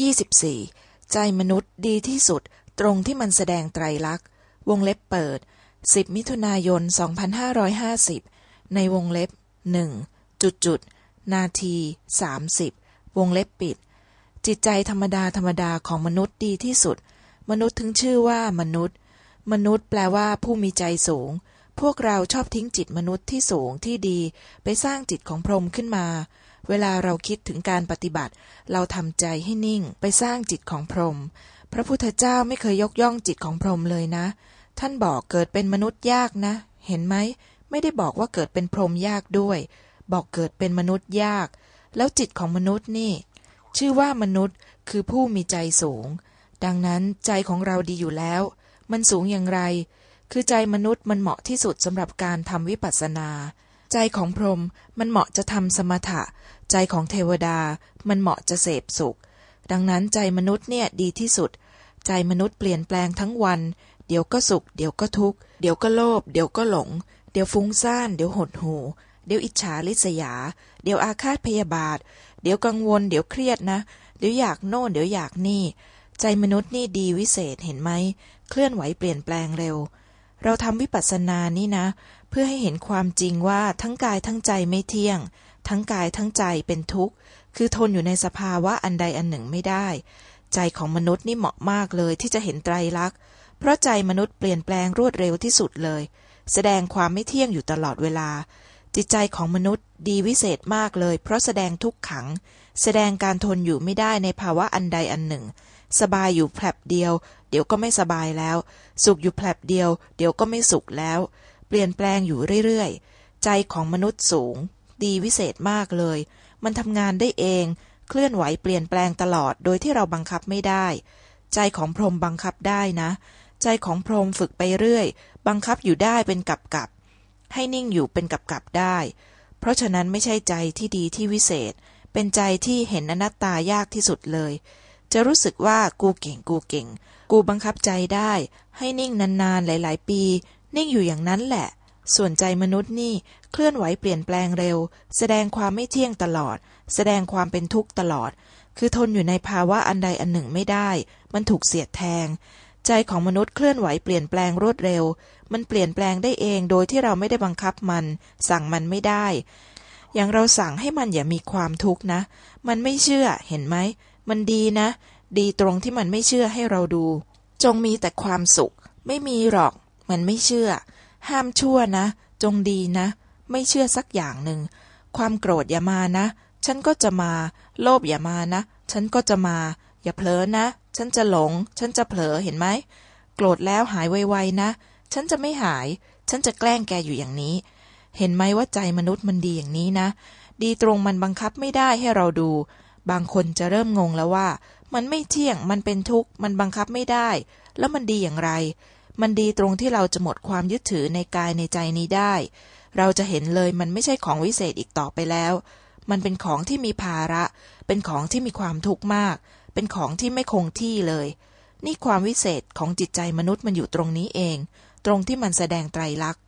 ยี่สิบสี่ใจมนุษย์ดีที่สุดตรงที่มันแสดงไตรลักษณ์วงเล็บเปิดสิบมิถุนายนสองพันห้าร้อยห้าสิบในวงเล็บหนึ่งจุดจุดนาทีสามสิบวงเล็บปิด จิตใจธรรมดาธรรมดาของมนุษย์ดีที่สุด มนุษย์ถึงชื่อว่ามนุษย์ มนุษย์แปลว่าผู้มีใจสูง พวกเราชอบทิ้งจิตมนุษย์ที่สูงที่ดี ไปสร้างจิตของพรหมขึ้นมา เวลาเราคิดถึงการปฏิบัติ เราทำใจให้นิ่งไปสร้างจิตของพรหมพระพุทธเจ้าไม่เคยยกย่องจิตของพรหมเลยนะ ท่านบอกเกิดเป็นมนุษย์ยากนะ เห็นไหม ไม่ได้บอกว่าเกิดเป็นพรหมยากด้วย บอกเกิดเป็นมนุษย์ยาก แล้วจิตของมนุษย์นี่ ชื่อว่ามนุษย์คือผู้มีใจสูง ดังนั้นใจของเราดีอยู่แล้ว มันสูงอย่างไร คือใจมนุษย์มันเหมาะที่สุดสำหรับการทำวิปัสสนา ใจของพรหมมันเหมาะจะทำสมถะ ใจของเทวดามันเหมาะจะเสพสุข ดังนั้นใจมนุษย์เนี่ยดีที่สุด ใจมนุษย์เปลี่ยนแปลงทั้งวัน เดี๋ยวก็สุข เดี๋ยวก็ทุกข์ เดี๋ยวก็โลภ เดี๋ยวก็หลง เดี๋ยวฟุ้งซ่าน เดี๋ยวหดหู่ เดี๋ยวอิจฉาริษยา เดี๋ยวอาฆาตพยาบาท เดี๋ยวกังวล เดี๋ยวเครียดนะ เดี๋ยวอยากโน่น เดี๋ยวอยากนี่ ใจมนุษย์นี่ดีวิเศษเห็นไหม เคลื่อนไหวเปลี่ยนแปลงเร็ว เราทำวิปัสสนานี่นะ เพื่อให้เห็นความจริงว่าทั้งกายทั้งใจไม่เที่ยง ทั้งกายทั้งใจเป็นทุกข์ คือทนอยู่ในสภาวะอันใดอันหนึ่งไม่ได้ ใจของมนุษย์นี่เหมาะมากเลยที่จะเห็นไตรลักษณ์ เพราะใจมนุษย์เปลี่ยนแปลงรวดเร็วที่สุดเลย แสดงความไม่เที่ยงอยู่ตลอดเวลา จิตใจของมนุษย์ดีวิเศษมากเลย เพราะแสดงทุกขัง แสดงการทนอยู่ไม่ได้ในภาวะอันใดอันหนึ่ง สบายอยู่แผลบเดียว เดี๋ยวก็ไม่สบายแล้ว สุขอยู่แผลบเดียว เดี๋ยวก็ไม่สุขแล้ว เปลี่ยนแปลงอยู่เรื่อยๆ ใจของมนุษย์สูง ดีวิเศษมากเลย มันทำงานได้เอง เคลื่อนไหวเปลี่ยนแปลงตลอดโดยที่เราบังคับไม่ได้ ใจของพรหมบังคับได้นะ ใจของพรหมฝึกไปเรื่อย บังคับอยู่ได้เป็นกับกับ ให้นิ่งอยู่เป็นกับกับได้ เพราะฉะนั้นไม่ใช่ใจที่ดีที่วิเศษ เป็นใจที่เห็นอนัตตายากที่สุดเลย จะรู้สึกว่ากูเก่งกูเก่ง กูบังคับใจได้ ให้นิ่งนานๆหลาย ๆ ปี นิ่งอยู่อย่างนั้นแหละ ส่วนใจมนุษย์นี่เคลื่อนไหวเปลี่ยนแปลงเร็ว แสดงความไม่เที่ยงตลอด แสดงความเป็นทุกข์ตลอด คือทนอยู่ในภาวะอันใดอันหนึ่งไม่ได้ มันถูกเสียดแทง ใจของมนุษย์เคลื่อนไหวเปลี่ยนแปลงรวดเร็ว มันเปลี่ยนแปลงได้เองโดยที่เราไม่ได้บังคับมัน สั่งมันไม่ได้ อย่างเราสั่งให้มันอย่ามีความทุกข์นะ มันไม่เชื่อเห็นไหม มันดีนะ ดีตรงที่มันไม่เชื่อให้เราดู จงมีแต่ความสุข ไม่มีหรอก มันไม่เชื่อ ห้ามชั่วนะ จงดีนะ ไม่เชื่อสักอย่างหนึ่ง ความโกรธอย่ามานะ ฉันก็จะมา โลภอย่ามานะ ฉันก็จะมา อย่าเผลอนะ ฉันจะหลง ฉันจะเผลอเห็นไหม โกรธแล้วหายไวๆนะ ฉันจะไม่หาย ฉันจะแกล้งแกอยู่อย่างนี้ เห็นไหมว่าใจมนุษย์มันดีอย่างนี้นะ ดีตรงมันบังคับไม่ได้ให้เราดู บางคนจะเริ่มงงแล้วว่า มันไม่เที่ยง มันเป็นทุกข์ มันบังคับไม่ได้ แล้วมันดีอย่างไร มันดีตรงที่เราจะหมดความยึดถือในกายในใจนี้ได้ เราจะเห็นเลยมันไม่ใช่ของวิเศษอีกต่อไปแล้ว มันเป็นของที่มีภาระ เป็นของที่มีความทุกข์มาก เป็นของที่ไม่คงที่เลย นี่ความวิเศษของจิตใจมนุษย์มันอยู่ตรงนี้เอง ตรงที่มันแสดงไตรลักษณ์